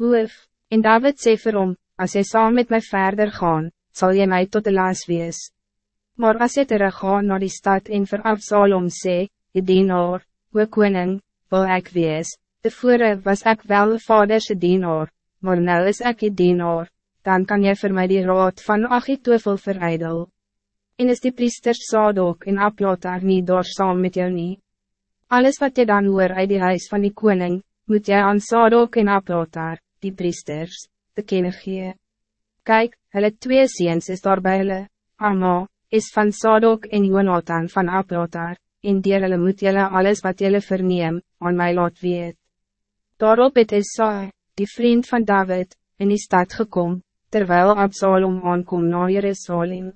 Hoef, en David sê vir hom, as jy saam met mij verder gaan, zal jy mij tot de laas wees. Maar as jy teruggaan naar die stad en vir Absalom sê, die dienaar, hoe koning, wil ek wees, tevore was ik wel vaderse dienaar, maar nou is ek die dienaar, dan kan jy voor mij die raad van Achitofel verijdel. En is die priesters Sadok en Abjatar niet door saam met jou nie? Alles wat je dan hoor uit die huis van die koning, moet jy aan Sadok en Abjatar, die priesters, te kennen gee. Kijk, hulle twee ziens is daar by hulle, Amma, is van Sadok en Jonathan van Abjatar, en dier hulle moet julle alles wat julle verneem, aan mij laat weet. Daarop het Isai, die vriend van David, in die stad gekom, terwijl Absalom aankom na Jerusalem.